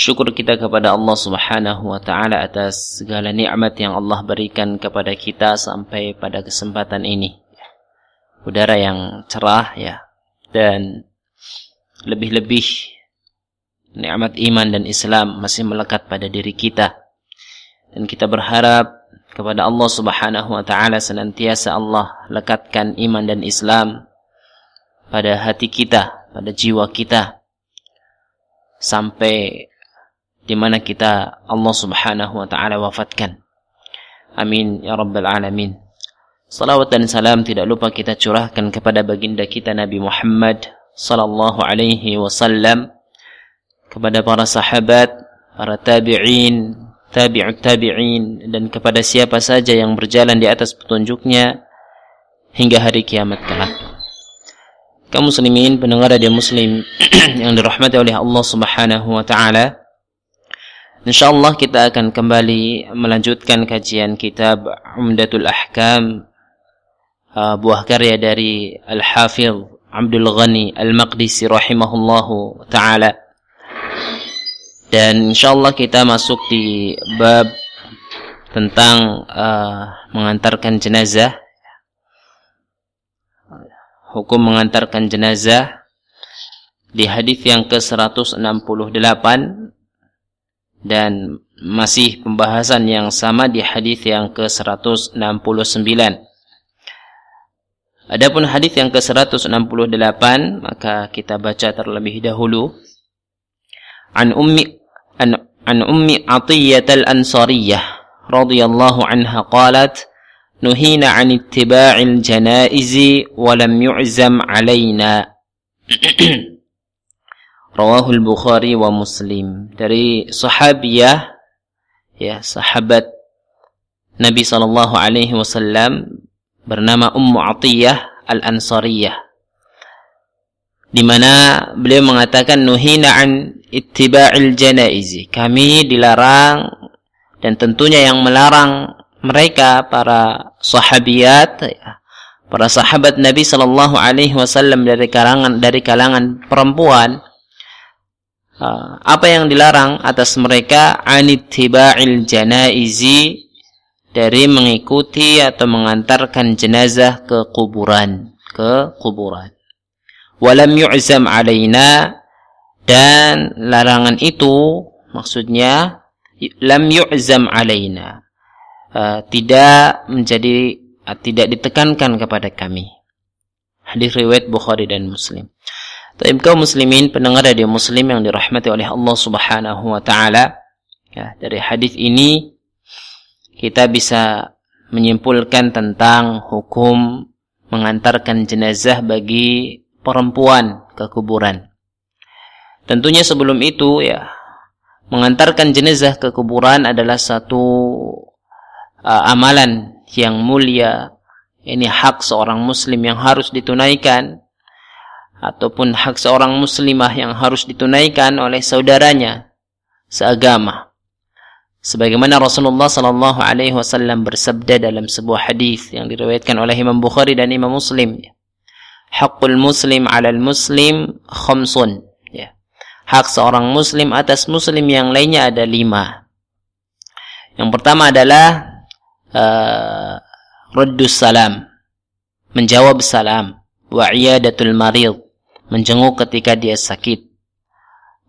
Syukur kita kepada Allah Subhanahu wa taala atas segala nikmat yang Allah berikan kepada kita sampai pada kesempatan ini. Udara yang cerah ya dan lebih-lebih nikmat iman dan Islam masih melekat pada diri kita. Dan kita berharap kepada Allah Subhanahu wa taala senantiasa Allah lekatkan iman dan Islam pada hati kita, pada jiwa kita sampai di mana kita Allah Subhanahu wa taala wafatkan. Amin ya rabbal alamin. Salawat dan salam tidak lupa kita curahkan kepada baginda kita Nabi Muhammad sallallahu alaihi wasallam kepada para sahabat, para tabi'in, tabi'ut tabi'in dan kepada siapa saja yang berjalan di atas petunjuknya hingga hari kiamat kelak. Kaum muslimin pendengar radio muslim yang dirahmati oleh Allah Subhanahu wa taala, InsyaAllah kita akan kembali melanjutkan kajian kitab Umdatul Ahkam uh, buah karya dari Al-Hafidh Abdul Ghani Al-Maqdisi rahimahullahu ta'ala. Dan insyaAllah kita masuk di bab tentang uh, mengantarkan jenazah. Hukum mengantarkan jenazah di hadis yang ke-168 dan masih pembahasan yang sama di hadis yang ke-169. Adapun hadis yang ke-168 maka kita baca terlebih dahulu. An ummi an, an ummi Athiyyah al-Ansariyah radhiyallahu anha qalat nuhina an ittiba'il janaizi wa lam yu'zam alaina Rawahul Bukhari wa Muslim. Dari sahabiyah ya sahabat Nabi sallallahu alaihi wasallam bernama Ummu Atiyah Al-Ansariyah. Di mana beliau mengatakan nuhina an ittiba'il janaizi. Kami dilarang dan tentunya yang melarang mereka para sahabiyat ya, para sahabat Nabi sallallahu alaihi wasallam dari kalangan dari kalangan perempuan apa yang dilarang atas mereka? Anittiba'il janaizi dari mengikuti atau mengantarkan jenazah ke kuburan ke kuburan. Walam yu'zam alaina dan larangan itu maksudnya lam yu'zam alaina uh, tidak menjadi uh, tidak ditekankan kepada kami. Hadis riwayat Bukhari dan Muslim tapi kaum muslimin pendengar radio muslim yang dirahmati oleh Allah Subhanahu wa taala, ya, dari hadis ini kita bisa menyimpulkan tentang hukum mengantarkan jenazah bagi perempuan ke kuburan. Tentunya sebelum itu ya mengantarkan jenazah ke kuburan adalah satu uh, amalan yang mulia. Ini hak seorang muslim yang harus ditunaikan ataupun hak seorang muslimah yang harus ditunaikan oleh saudaranya seagama. Sebagaimana Rasulullah sallallahu alaihi wasallam bersabda dalam sebuah hadis yang diriwayatkan oleh Imam Bukhari dan Imam Muslim. Hakul muslim 'alal muslim khamsun. Ya. Hak seorang muslim atas muslim yang lainnya ada lima. Yang pertama adalah uh, raddus salam. Menjawab salam. Wa iyadatul marid menjenguk ketika dia sakit.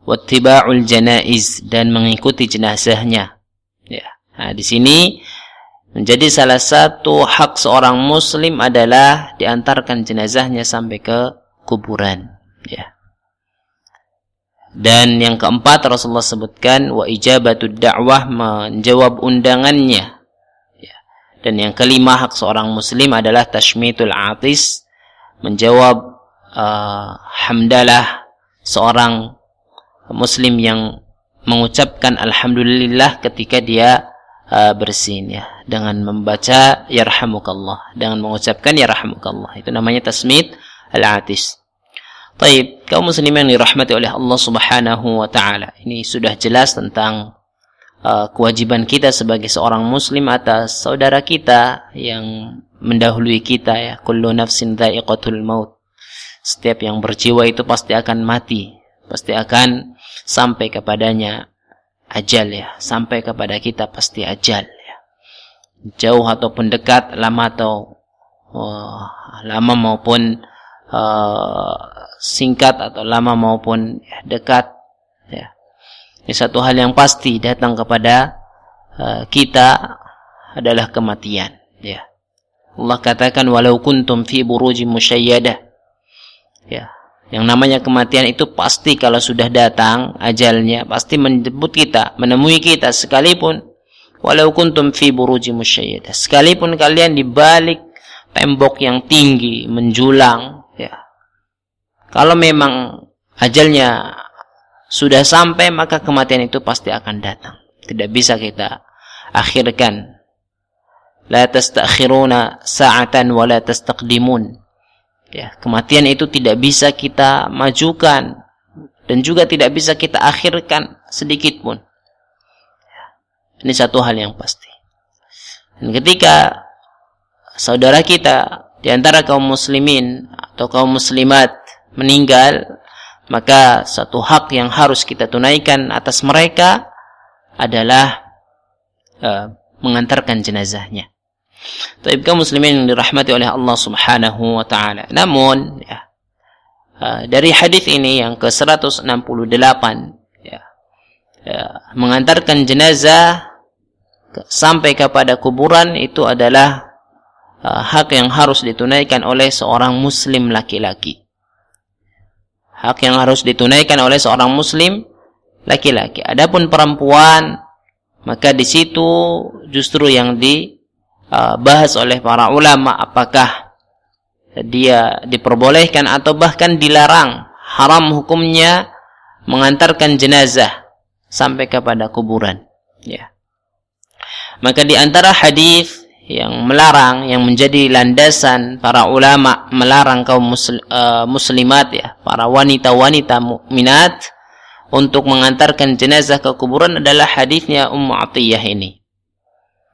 Wattiba'ul janaiz dan mengikuti jenazahnya. Ya nah, di sini menjadi salah satu hak seorang muslim adalah diantarkan jenazahnya sampai ke kuburan. Ya. Dan yang keempat Rasulullah sebutkan wa ijabatud da'wah menjawab undangannya. Ya. dan yang kelima hak seorang muslim adalah tashmitul atis menjawab uh, hamdalah seorang muslim yang mengucapkan alhamdulillah ketika dia uh, bersin ya dengan membaca yarhamukallah dengan mengucapkan yarhamukallah itu namanya tasmid al-atis. Taib, kaum muslimin yang dirahmati oleh Allah Subhanahu wa taala. Ini sudah jelas tentang uh, kewajiban kita sebagai seorang muslim atas saudara kita yang mendahului kita ya. Kullu nafsin dha'iqatul maut. Setiap yang berjiwa itu pasti akan mati, pasti akan sampai kepadanya ajal ya, sampai kepada kita pasti ajal ya. Jauh ataupun dekat, lama atau oh, lama maupun uh, singkat atau lama maupun ya, dekat ya. Ini satu hal yang pasti datang kepada uh, kita adalah kematian ya. Allah katakan walau kuntum fi burujim musyayyadah ya. Yang namanya kematian itu pasti kalau sudah datang ajalnya pasti menjemput kita, menemui kita sekalipun walau kuntum fi burujim musyayyadah. Sekalipun kalian di balik tembok yang tinggi menjulang kalau memang ajalnya sudah sampai maka kematian itu pasti akan datang. Tidak bisa kita akhirkan. La tastakhiruna sa'atan wa la tastaqdimun. Ya, kematian itu tidak bisa kita majukan dan juga tidak bisa kita akhirkan sedikit pun. Ini satu hal yang pasti. Dan ketika saudara kita di antara kaum muslimin atau kaum muslimat meninggal, maka satu hak yang harus kita tunaikan atas mereka adalah uh, mengantarkan jenazahnya. Tapi kaum muslimin yang dirahmati oleh Allah Subhanahu wa taala. Namun ya, dari hadis ini yang ke-168 ya, ya, mengantarkan jenazah sampai kepada kuburan itu adalah uh, hak yang harus ditunaikan oleh seorang muslim laki-laki hak yang harus ditunaikan oleh seorang muslim laki-laki. Adapun perempuan maka di situ justru yang dibahas oleh para ulama apakah dia diperbolehkan atau bahkan dilarang haram hukumnya mengantarkan jenazah sampai kepada kuburan. Ya. Maka di antara hadis yang melarang yang menjadi landasan para ulama melarang kaum muslim, uh, muslimat ya para wanita-wanita mukminat untuk mengantarkan jenazah ke kuburan adalah hadisnya Ummu Atiyah ini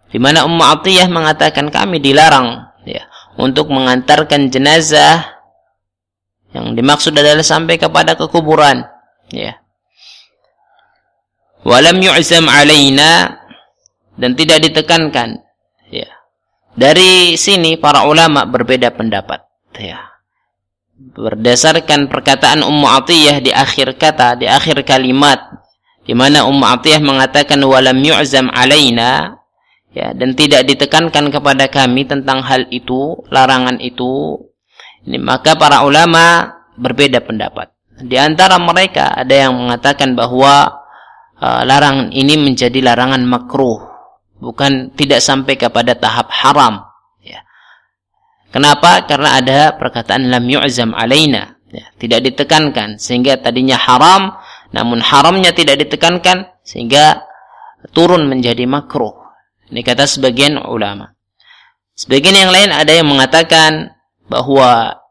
di mana Ummu Atiyah mengatakan kami dilarang ya untuk mengantarkan jenazah yang dimaksud adalah sampai kepada kekuburan ya walam yu'zam alaina dan tidak ditekankan ya dari sini para ulama berbeda pendapat. Ya. Berdasarkan perkataan Ummu Atiyah di akhir kata, di akhir kalimat, di mana Ummu Atiyah mengatakan walam yu'zam alaina, ya, dan tidak ditekankan kepada kami tentang hal itu, larangan itu. Ini, maka para ulama berbeda pendapat. Di antara mereka ada yang mengatakan bahwa uh, larangan ini menjadi larangan makruh bukan tidak sampai kepada tahap haram ya. Kenapa? Karena ada perkataan lam yu'zam alaina ya, tidak ditekankan sehingga tadinya haram namun haramnya tidak ditekankan sehingga turun menjadi makruh. Ini kata sebagian ulama. Sebagian yang lain ada yang mengatakan bahwa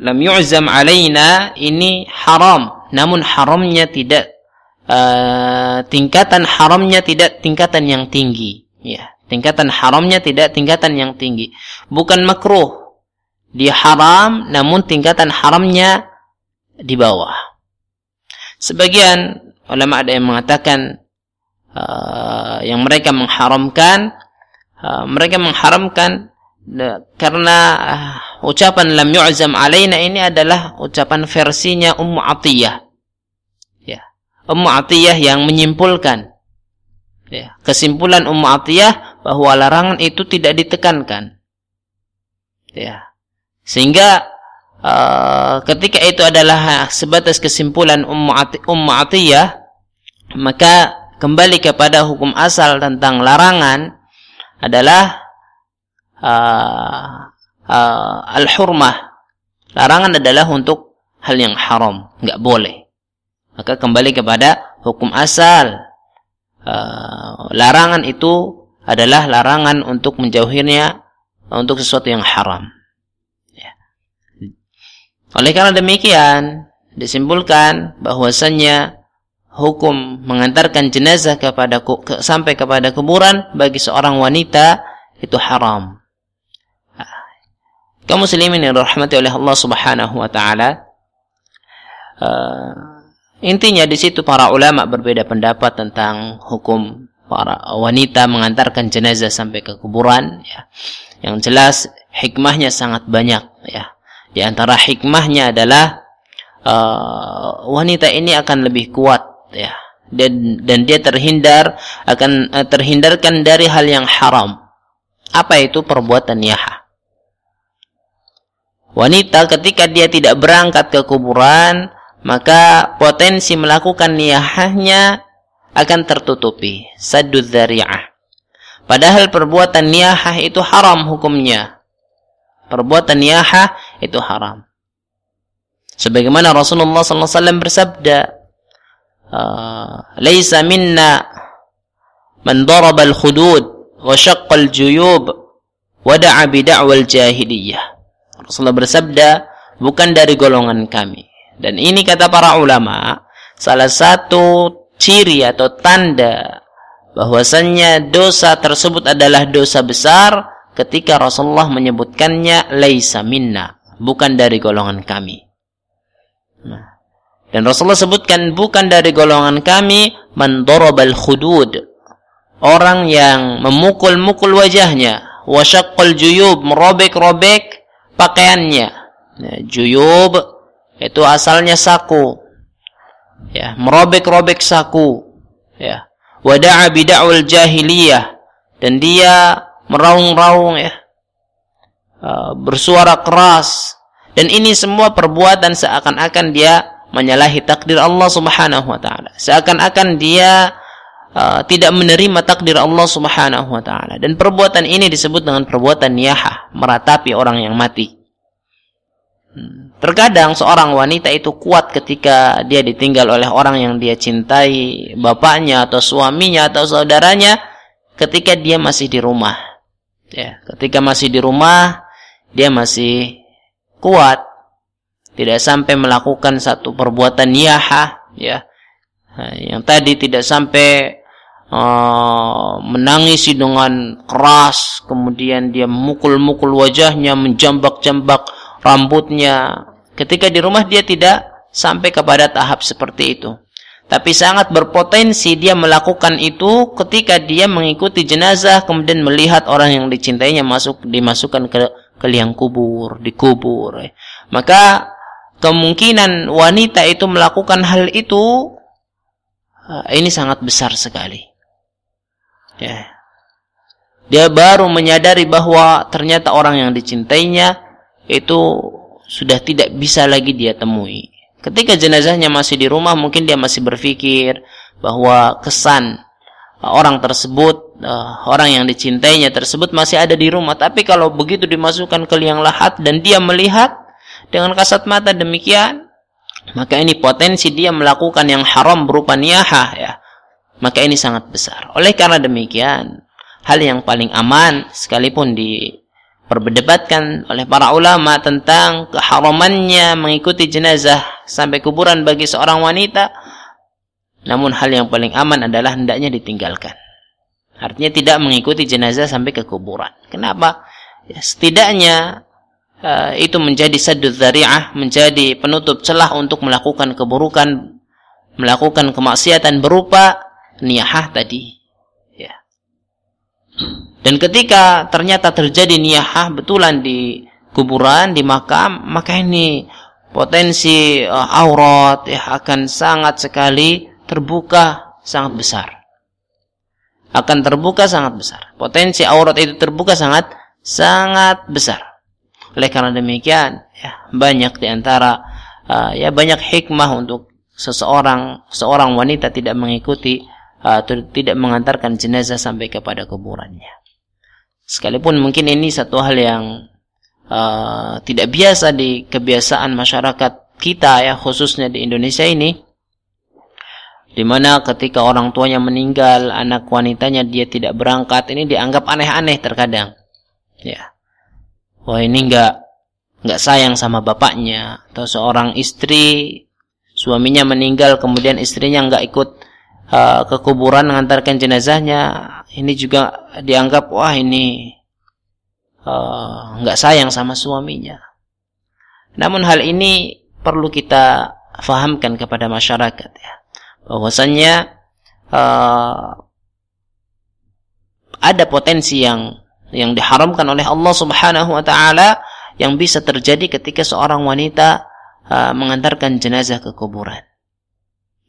lam yu'zam alaina ini haram. Namun haramnya tidak uh, tingkatan haramnya tidak tingkatan yang tinggi. Ya tingkatan haramnya tidak tingkatan yang tinggi. Bukan makruh. Dia haram namun tingkatan haramnya di bawah. Sebagian ulama ada yang mengatakan uh, yang mereka mengharamkan uh, mereka mengharamkan karena uh, ucapan lam yu'zam alaina ini adalah ucapan versinya Ummu Atiyah Ummu Atiyah yang menyimpulkan ya, kesimpulan Ummu Atiyah bahwa larangan itu tidak ditekankan. Ya. Sehingga uh, ketika itu adalah sebatas kesimpulan Ummu Atiyah, maka kembali kepada hukum asal tentang larangan adalah uh, uh, al-hurmah. Larangan adalah untuk hal yang haram, nggak boleh. Maka kembali kepada hukum asal. Uh, larangan itu adalah larangan untuk menjauhinya untuk sesuatu yang haram. Ya. Oleh karena demikian, disimpulkan bahwasannya hukum mengantarkan jenazah kepada ke, sampai kepada kuburan bagi seorang wanita itu haram. Kaum muslimin yang dirahmati oleh Allah Subhanahu wa taala uh, intinya di situ para ulama berbeda pendapat tentang hukum para wanita mengantarkan jenazah sampai ke kuburan ya. Yang jelas hikmahnya sangat banyak ya. Di antara hikmahnya adalah uh, wanita ini akan lebih kuat ya dan dan dia terhindar akan uh, terhindarkan dari hal yang haram. Apa itu perbuatan yaha? Wanita ketika dia tidak berangkat ke kuburan, maka potensi melakukan niyahahnya akan tertutupi. Sadud dzari'ah. Padahal perbuatan niyahah itu haram hukumnya. Perbuatan niyahah itu haram. Sebagaimana Rasulullah SAW bersabda, "Laisa minna man daraba al-khudud wa syaqqa al-juyub wa da'a bi da'wal jahiliyah." Rasulullah bersabda, bukan dari golongan kami. Dan ini kata para ulama, salah satu ciri atau tanda bahwasannya dosa tersebut adalah dosa besar ketika Rasulullah menyebutkannya laisa minna, bukan dari golongan kami. Nah, dan Rasulullah sebutkan bukan dari golongan kami man darabal khudud. Orang yang memukul-mukul wajahnya, wasyaqqal juyub, merobek-robek pakaiannya. Ya, juyub itu asalnya saku. Ya, merobek-robek saku. Ya. Wada'a bid'awal jahiliyah dan dia meraung-raung ya. Uh, bersuara keras dan ini semua perbuatan seakan-akan dia menyalahi takdir Allah Subhanahu wa taala. Seakan-akan dia uh, tidak menerima takdir Allah Subhanahu wa taala. Dan perbuatan ini disebut dengan perbuatan niyahah, meratapi orang yang mati. Hmm. Terkadang seorang wanita itu kuat ketika dia ditinggal oleh orang yang dia cintai, bapaknya atau suaminya atau saudaranya ketika dia masih di rumah. Ya, ketika masih di rumah dia masih kuat tidak sampai melakukan satu perbuatan niyahah ya yang tadi tidak sampai uh, menangisi dengan keras, kemudian dia memukul-mukul wajahnya, menjambak-jambak rambutnya. Ketika di rumah dia tidak sampai kepada tahap seperti itu. Tapi sangat berpotensi dia melakukan itu ketika dia mengikuti jenazah kemudian melihat orang yang dicintainya masuk dimasukkan ke ke liang kubur, dikubur. Maka kemungkinan wanita itu melakukan hal itu uh, ini sangat besar sekali. Ya. Dia baru menyadari bahwa ternyata orang yang dicintainya itu sudah tidak bisa lagi dia temui. Ketika jenazahnya masih di rumah, mungkin dia masih berpikir bahwa kesan orang tersebut, uh, orang yang dicintainya tersebut masih ada di rumah. Tapi kalau begitu dimasukkan ke liang lahat dan dia melihat dengan kasat mata demikian, maka ini potensi dia melakukan yang haram berupa niyahah ya maka ini sangat besar. Oleh karena demikian, hal yang paling aman sekalipun diperdebatkan oleh para ulama tentang keharamannya mengikuti jenazah sampai kuburan bagi seorang wanita, namun hal yang paling aman adalah hendaknya ditinggalkan. Artinya tidak mengikuti jenazah sampai ke kuburan. Kenapa? Ya, setidaknya uh, itu menjadi sadud dzari'ah, menjadi penutup celah untuk melakukan keburukan, melakukan kemaksiatan berupa niyahah tadi. Ya. Dan ketika ternyata terjadi niyahah betulan di kuburan di makam maka ini potensi uh, aurat ya akan sangat sekali terbuka sangat besar. Akan terbuka sangat besar. Potensi aurat itu terbuka sangat sangat besar oleh karena demikian ya banyak di antara uh, ya banyak hikmah untuk seseorang seorang wanita tidak mengikuti atau tidak mengantarkan jenazah sampai kepada kuburannya. Sekalipun mungkin ini satu hal yang uh, tidak biasa di kebiasaan masyarakat kita ya khususnya di Indonesia ini di mana ketika orang tuanya meninggal, anak wanitanya dia tidak berangkat, ini dianggap aneh-aneh terkadang. Ya. Wah, ini enggak enggak sayang sama bapaknya atau seorang istri. Suaminya meninggal kemudian istrinya enggak ikut uh, ke kuburan mengantarkan jenazahnya, ini juga dianggap wah ini uh, enggak sayang sama suaminya. Namun hal ini perlu kita fahamkan kepada masyarakat ya. Bahwasannya uh, ada potensi yang yang diharamkan oleh Allah Subhanahu wa taala yang bisa terjadi ketika seorang wanita uh, mengantarkan jenazah ke kuburan.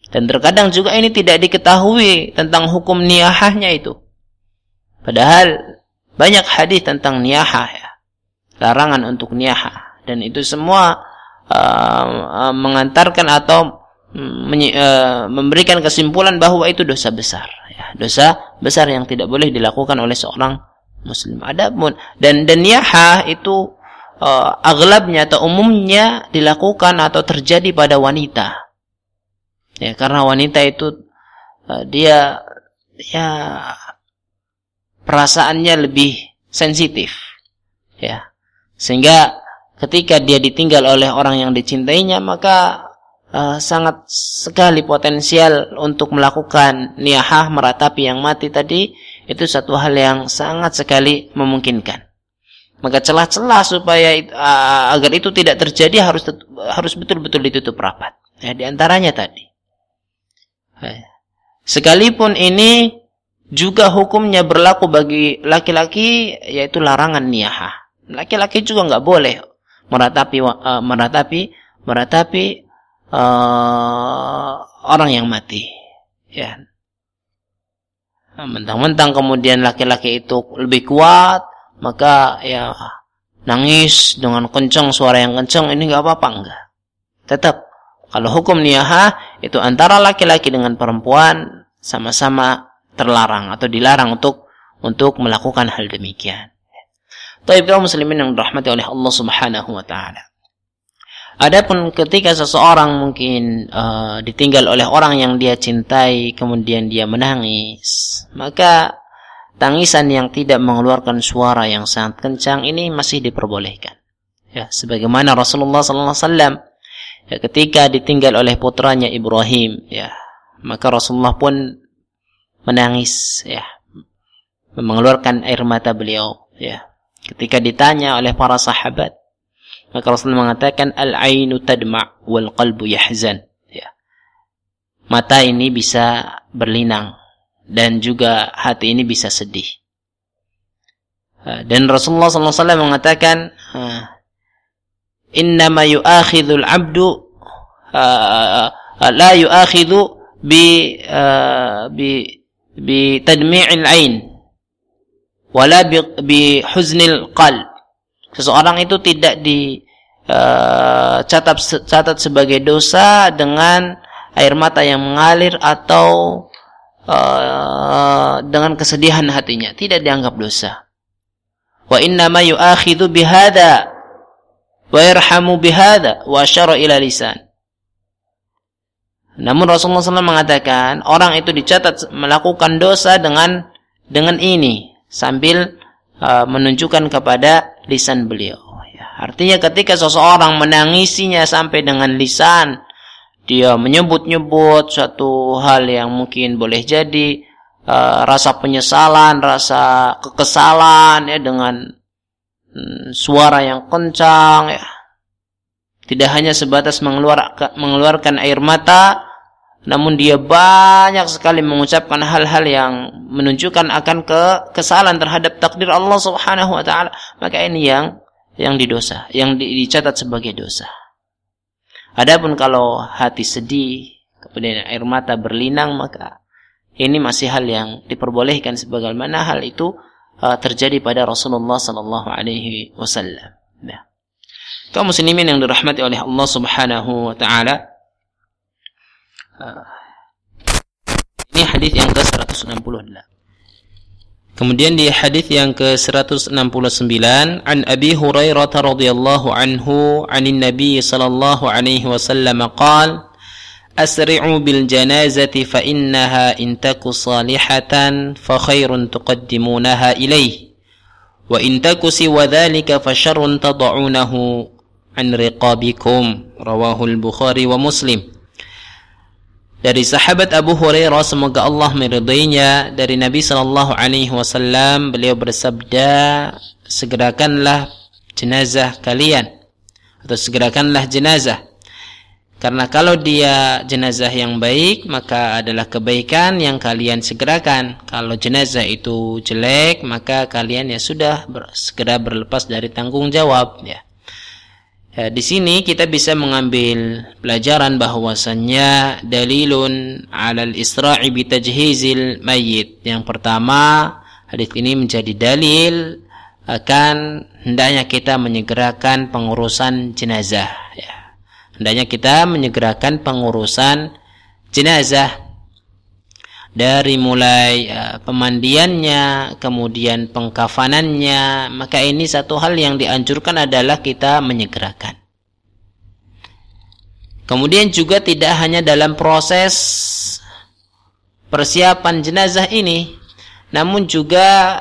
Dan terkadang juga ini tidak diketahui tentang hukum niyahahnya itu. Padahal banyak hadis tentang niyahah ya. Larangan untuk niyahah dan itu semua uh, uh, mengantarkan atau Eh, memberikan kesimpulan bahwa itu dosa besar ya, dosa besar yang tidak boleh dilakukan oleh seorang muslim. Adapun dan dan niyaha itu uh, aglabnya atau umumnya dilakukan atau terjadi pada wanita. Ya karena wanita itu uh, dia ya perasaannya lebih sensitif. Ya sehingga ketika dia ditinggal oleh orang yang dicintainya maka uh, sangat sekali potensial untuk melakukan niyahah meratapi yang mati tadi itu satu hal yang sangat sekali memungkinkan. Maka celah-celah supaya uh, agar itu tidak terjadi harus harus betul-betul ditutup rapat. Ya, di antaranya tadi. Ya. Sekalipun ini juga hukumnya berlaku bagi laki-laki yaitu larangan niyahah. Laki-laki juga nggak boleh meratapi uh, meratapi meratapi uh, orang yang mati. Ya. Mentang-mentang kemudian laki-laki itu lebih kuat, maka ya nangis dengan kencang suara yang kencang ini nggak apa-apa enggak. Tetap kalau hukum niyahah itu antara laki-laki dengan perempuan sama-sama terlarang atau dilarang untuk untuk melakukan hal demikian. Tapi kaum muslimin yang dirahmati oleh Allah Subhanahu wa taala. Adapun ketika seseorang mungkin uh, ditinggal oleh orang yang dia cintai, kemudian dia menangis, maka tangisan yang tidak mengeluarkan suara yang sangat kencang ini masih diperbolehkan. Ya, sebagaimana Rasulullah sallallahu alaihi wasallam ya, ketika ditinggal oleh putranya Ibrahim, ya, maka Rasulullah pun menangis, ya, mengeluarkan air mata beliau, ya. Ketika ditanya oleh para sahabat, maka Rasul mengatakan al-ainu tadma wal qalbu yahzan. Ya. Mata ini bisa berlinang dan juga hati ini bisa sedih. Dan Rasulullah SAW mengatakan, Innama yu'akhidul abdu la yu'akhidhu bi bi bi tadmi'il ain wala bi, bi huznil qalb. Seseorang itu tidak di uh, catat sebagai dosa dengan air mata yang mengalir atau uh, dengan kesedihan hatinya. Tidak dianggap dosa. Wa inna ma yu'akhidhu bihada wa yarhamu bihada wa asyara ila lisan. Namun Rasulullah SAW mengatakan orang itu dicatat melakukan dosa dengan dengan ini sambil uh, menunjukkan kepada lisan beliau Artinya ketika seseorang menangisinya sampai dengan lisan, dia menyebut-nyebut suatu hal yang mungkin boleh jadi uh, rasa penyesalan, rasa kekesalan ya dengan hmm, suara yang kencang ya. Tidak hanya sebatas mengeluar, mengeluarkan air mata, namun dia banyak sekali mengucapkan hal-hal yang menunjukkan akan ke kesalahan terhadap takdir Allah Subhanahu wa taala. Maka ini yang yang didosa, yang dicatat sebagai dosa. Adapun kalau hati sedih, kemudian air mata berlinang, maka ini masih hal yang diperbolehkan sebagaimana hal itu uh, terjadi pada Rasulullah sallallahu alaihi wasallam. Nah. Kaum muslimin yang dirahmati oleh Allah Subhanahu wa taala. Uh, ini hadis yang ke-168. Kemudian di hadis yang ke-169 an Abi Hurairah radhiyallahu anhu anin Nabi sallallahu alaihi wasallam qaal asri'u bil janazati fa innaha in taku salihatan fa khairun tuqaddimunaha ilaih wa in taku siwa dhalika fa syarrun tad'unahu an riqabikum rawahul bukhari wa muslim dari sahabat Abu Hurairah semoga Allah meridainya. Dari Nabi sallallahu alaihi wasallam beliau bersabda segerakanlah jenazah kalian atau segerakanlah jenazah. Karena kalau dia jenazah yang baik maka adalah kebaikan yang kalian segerakan. Kalau jenazah itu jelek maka kalian ya sudah segera berlepas dari tanggung jawab ya Ya, di sini kita bisa mengambil pelajaran bahwasannya dalilun alal isra'i bi tajhizil mayyit. Yang pertama, hadis ini menjadi dalil akan hendaknya kita menyegerakan pengurusan jenazah ya. Hendaknya kita menyegerakan pengurusan jenazah dari mulai uh, pemandiannya, kemudian pengkafanannya, maka ini satu hal yang dianjurkan adalah kita menyegerakan. Kemudian juga tidak hanya dalam proses persiapan jenazah ini, namun juga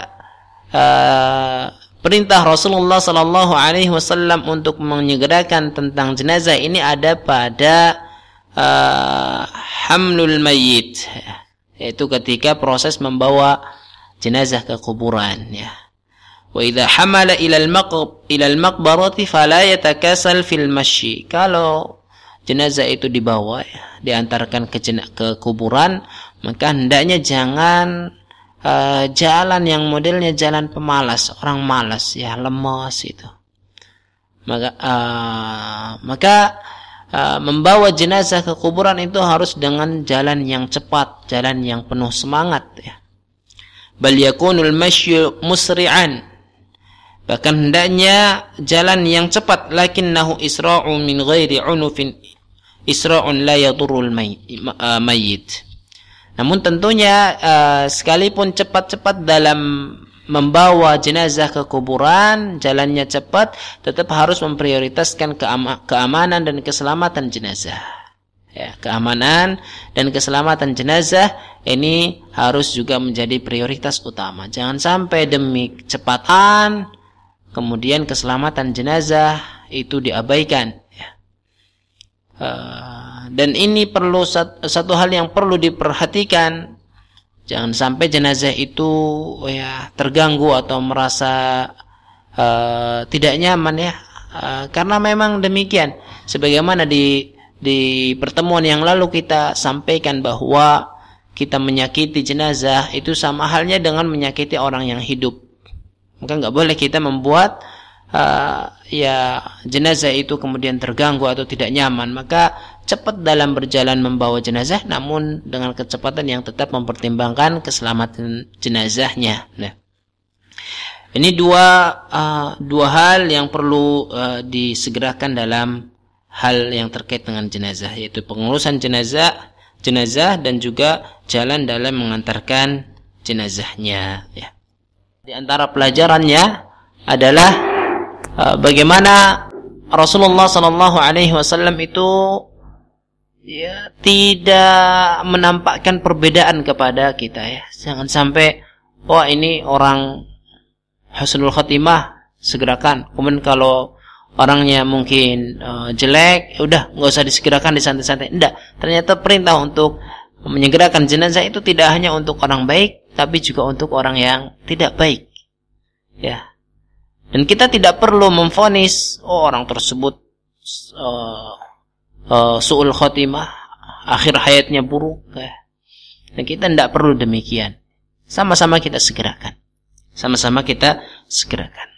uh, perintah Rasulullah Sallallahu Alaihi Wasallam untuk menyegerakan tentang jenazah ini ada pada uh, hamlul mayyit yaitu ketika proses membawa jenazah ke kuburan ya. Wa idza hamala ila al-maqb ila al-maqbarati fala yatakasal fil masyi. Kalau jenazah itu dibawa ya, diantarkan ke ke kuburan maka hendaknya jangan uh, jalan yang modelnya jalan pemalas orang malas ya lemas itu. Maka uh, maka Uh, membawa jenazah ke kuburan itu harus dengan jalan yang cepat, jalan yang penuh semangat ya. Bal yakunul musri'an. Bahkan hendaknya jalan yang cepat lakinnahu isra'u min ghairi unufin isra'un la yadurrul mayyit. Namun tentunya uh, sekalipun cepat-cepat dalam membawa jenazah ke kuburan, jalannya cepat, tetap harus memprioritaskan keama keamanan dan keselamatan jenazah. Ya, keamanan dan keselamatan jenazah ini harus juga menjadi prioritas utama. Jangan sampai demi kecepatan kemudian keselamatan jenazah itu diabaikan. Ya. Uh, dan ini perlu satu hal yang perlu diperhatikan Jangan sampai jenazah itu oh ya terganggu atau merasa uh, tidak nyaman ya. Uh, karena memang demikian. Sebagaimana di di pertemuan yang lalu kita sampaikan bahwa kita menyakiti jenazah itu sama halnya dengan menyakiti orang yang hidup. Maka nggak boleh kita membuat uh, ya jenazah itu kemudian terganggu atau tidak nyaman. Maka cepat dalam berjalan membawa jenazah namun dengan kecepatan yang tetap mempertimbangkan keselamatan jenazahnya. Nah, ini dua uh, dua hal yang perlu uh, disegerakan dalam hal yang terkait dengan jenazah yaitu pengurusan jenazah jenazah dan juga jalan dalam mengantarkan jenazahnya ya. Di antara pelajarannya adalah uh, bagaimana Rasulullah Shallallahu alaihi wasallam itu ya tidak menampakkan perbedaan kepada kita ya. Jangan sampai wah oh, ini orang husnul khatimah segerakan. Kemudian kalau orangnya mungkin uh, jelek, ya udah nggak usah disegerakan disantai-santai. Enggak, ternyata perintah untuk menyegerakan jenazah itu tidak hanya untuk orang baik, tapi juga untuk orang yang tidak baik. Ya. Dan kita tidak perlu memfonis oh orang tersebut uh, uh, suul khotimah, akhir hayatnya buruk. Ya. Dan kita tidak perlu demikian. Sama-sama kita segerakan. Sama-sama kita segerakan.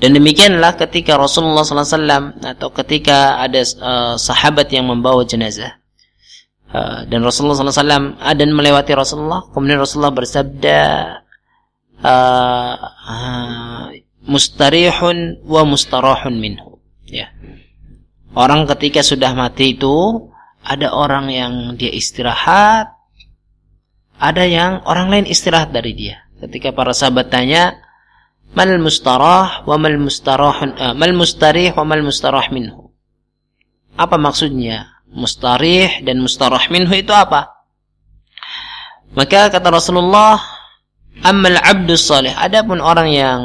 Dan demikianlah ketika Rasulullah SAW atau ketika ada uh, sahabat yang membawa jenazah. Uh, dan Rasulullah SAW ada melewati Rasulullah. Kemudian Rasulullah bersabda, uh, uh, mustarihun wa mustarahun minhu. Ya. Orang ketika sudah mati itu ada orang yang dia istirahat, ada yang orang lain istirahat dari dia. Ketika para sahabat tanya, "Mal mustarah wa mal mustarah uh, mal mustarih wa mal mustarah minhu?" Apa maksudnya mustarih dan mustarah minhu itu apa? Maka kata Rasulullah, "Ammal 'abdus salih." Adapun orang yang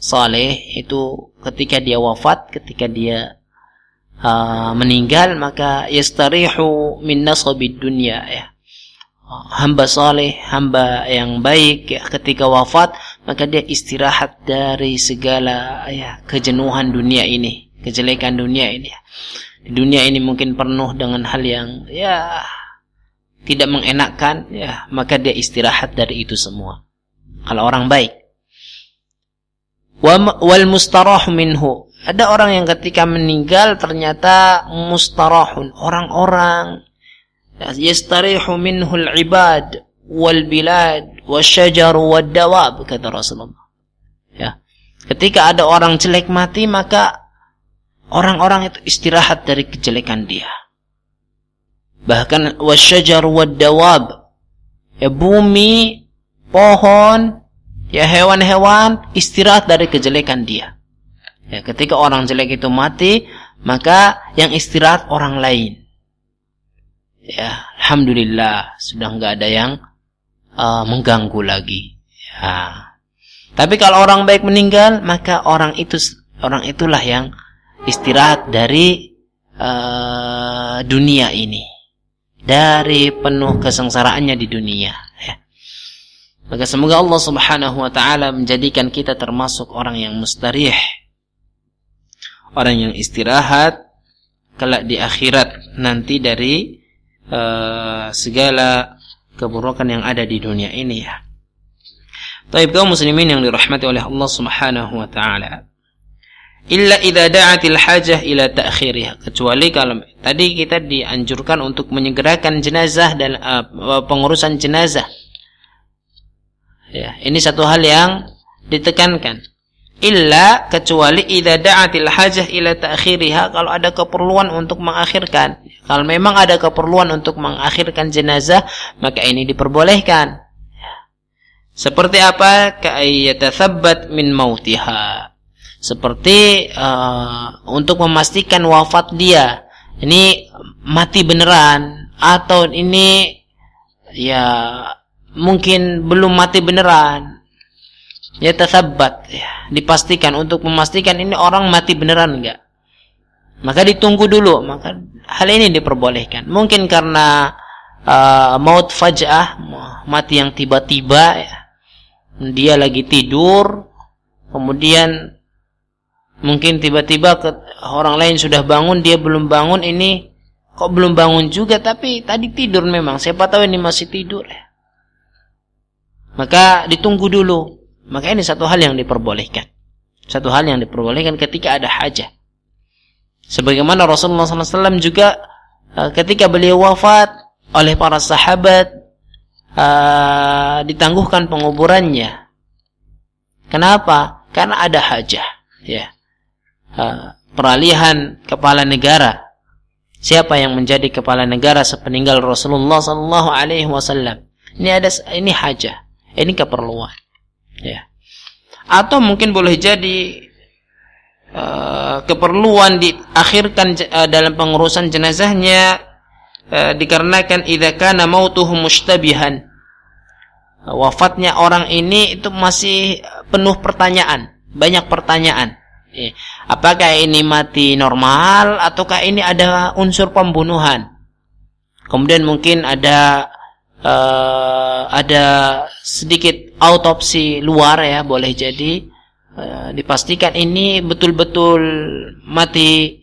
saleh itu ketika dia wafat, ketika dia uh, meninggal, maka yastarihu min nasabid dunya ya. Hamba saleh, hamba yang baik ya, ketika wafat, maka dia istirahat dari segala ya kejenuhan dunia ini, kejelekan dunia ini. Di dunia ini mungkin penuh dengan hal yang ya tidak mengenakkan ya maka dia istirahat dari itu semua kalau orang baik wal mustarah minhu ada orang yang ketika meninggal ternyata mustarahun orang-orang. Yastarihu minhu al-ibad wal bilad wasyajar wad dawab kata Rasulullah. Ya. Ketika ada orang jelek mati maka orang-orang itu istirahat dari kejelekan dia. Bahkan wasyajar wadawab ya bumi pohon ya hewan-hewan istirahat dari kejelekan dia ya ketika orang jelek itu mati maka yang istirahat orang lain ya alhamdulillah sudah nggak ada yang uh, mengganggu lagi ya tapi kalau orang baik meninggal maka orang itu orang itulah yang istirahat dari uh, dunia ini dari penuh kesengsaraannya di dunia. Ya. Maka semoga Allah Subhanahu wa taala menjadikan kita termasuk orang yang mustarih. Orang yang istirahat kelak di akhirat nanti dari uh, segala keburukan yang ada di dunia ini ya. Taib kaum muslimin yang dirahmati oleh Allah Subhanahu wa taala. Illa idza da'atil hajah ila ta'khiriha. Kecuali kalau tadi kita dianjurkan untuk menyegerakan jenazah dan uh, pengurusan jenazah. Ya ini satu hal yang ditekankan illa kecuali idza da'atil hajah ila ta'khiriha kalau ada keperluan untuk mengakhirkan. Kalau memang ada keperluan untuk mengakhirkan jenazah maka ini diperbolehkan. Seperti apa? Ka'ayyatathabbat min mautiha. Seperti uh, untuk memastikan wafat dia. Ini mati beneran atau ini ya mungkin belum mati beneran ya tersabat ya, dipastikan untuk memastikan ini orang mati beneran enggak maka ditunggu dulu maka hal ini diperbolehkan mungkin karena uh, maut fajah mati yang tiba-tiba ya, dia lagi tidur kemudian Mungkin tiba-tiba orang lain sudah bangun, dia belum bangun, ini kok belum bangun juga, tapi tadi tidur memang. Siapa tahu ini masih tidur. Maka ditunggu dulu. Maka ini satu hal yang diperbolehkan. Satu hal yang diperbolehkan ketika ada hajat. Sebagaimana Rasulullah SAW juga eh, ketika beliau wafat oleh para sahabat uh, ditangguhkan penguburannya. Kenapa? Karena ada hajah. Ya peralihan kepala negara. Siapa yang menjadi kepala negara sepeninggal Rasulullah wasallam? Ini ada ini hajah, ini keperluan. Ya. Atau mungkin boleh jadi uh, keperluan diakhirkan uh, dalam pengurusan jenazahnya uh, dikarenakan idza kana mautuhu mustabihan. wafatnya orang ini itu masih penuh pertanyaan, banyak pertanyaan. Iya. Apakah ini mati normal ataukah ini ada unsur pembunuhan? Kemudian mungkin ada uh, ada sedikit autopsi luar ya, boleh jadi uh, dipastikan ini betul-betul mati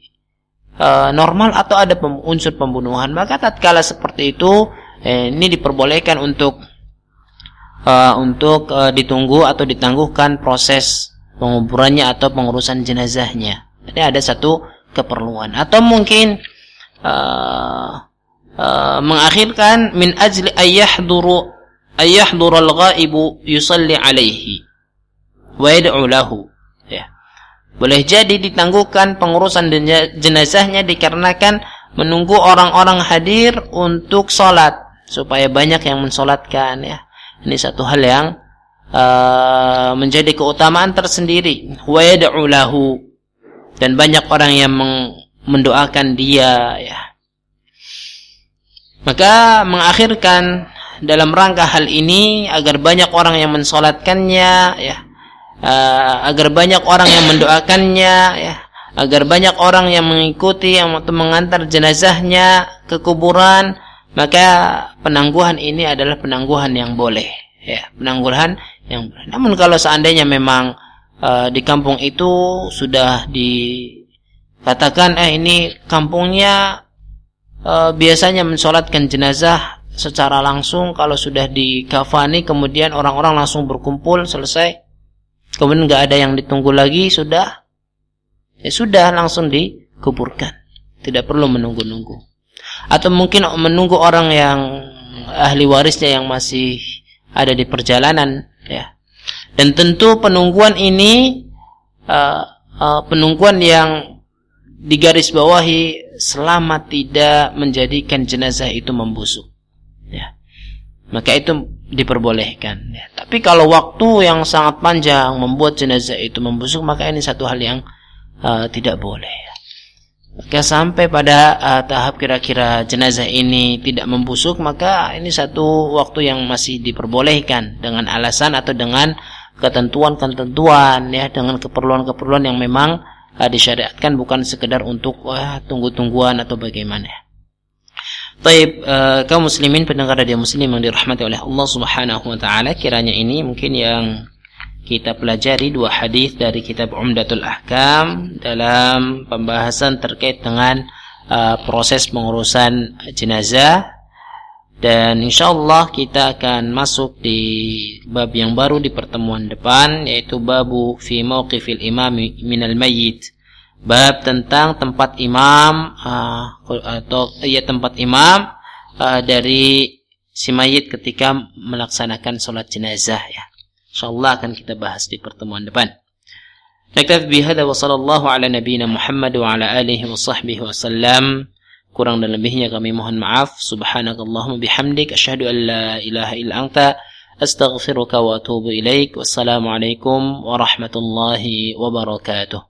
uh, normal atau ada pem unsur pembunuhan. Maka tatkala seperti itu eh, ini diperbolehkan untuk uh, untuk uh, ditunggu atau ditangguhkan proses penguburannya atau pengurusan jenazahnya. Ini ada satu keperluan atau mungkin uh, uh, mengakhirkan min ajli ayyahduru ayyahduru al-ghaibu yusalli alaihi wa yad'u lahu. Ya. Boleh jadi ditangguhkan pengurusan jenazahnya dikarenakan menunggu orang-orang hadir untuk sholat supaya banyak yang mensolatkan ya. Ini satu hal yang uh, menjadi keutamaan tersendiri. Wa dan banyak orang yang mendoakan dia ya Maka mengakhirkan dalam rangka hal ini agar banyak orang yang mensolatkannya, ya, uh, agar banyak orang yang mendoakannya, ya, agar banyak orang yang mengikuti yang mengantar jenazahnya ke kuburan, maka penangguhan ini adalah penangguhan yang boleh, ya, penangguhan yang. Boleh. Namun kalau seandainya memang uh, di kampung itu sudah dikatakan, eh ini kampungnya uh, biasanya mensolatkan jenazah secara langsung. Kalau sudah dikafani kemudian orang-orang langsung berkumpul selesai. Kemudian nggak ada yang ditunggu lagi sudah. Ya sudah langsung dikuburkan. Tidak perlu menunggu-nunggu. Atau mungkin menunggu orang yang ahli warisnya yang masih ada di perjalanan ya. Dan tentu penungguan ini uh, uh, penungguan yang digaris bawahi selama tidak menjadikan jenazah itu membusuk. Ya. Maka itu diperbolehkan. Ya. Tapi kalau waktu yang sangat panjang membuat jenazah itu membusuk, maka ini satu hal yang uh, tidak boleh. Maka sampai pada uh, tahap kira-kira jenazah ini tidak membusuk, maka ini satu waktu yang masih diperbolehkan dengan alasan atau dengan ketentuan-ketentuan ya, dengan keperluan-keperluan yang memang uh, disyariatkan bukan sekedar untuk wah tunggu-tungguan atau bagaimana. Taib uh, kaum muslimin pendengar radio muslim yang dirahmati oleh Allah Subhanahu wa taala kiranya ini mungkin yang kita pelajari dua hadis dari kitab Umdatul Ahkam dalam pembahasan terkait dengan uh, proses pengurusan jenazah dan insyaallah kita akan masuk di bab yang baru di pertemuan depan yaitu babu fi mauqifil imam minal mayyit. Bab tentang tempat imam uh, atau ya tempat imam uh, dari si mayit ketika melaksanakan sholat jenazah ya. Insyaallah akan kita bahas di pertemuan depan. Naktafi bihada wa sallallahu ala nabiyyina Muhammad wa ala alihi wa sahbihi wa sallam Kurang dan lebihnya kami mohon maaf. Subhanakallahumma bihamdik asyhadu an la ilaha illa anta astaghfiruka wa atubu ilaik. Wassalamualaikum warahmatullahi wabarakatuh.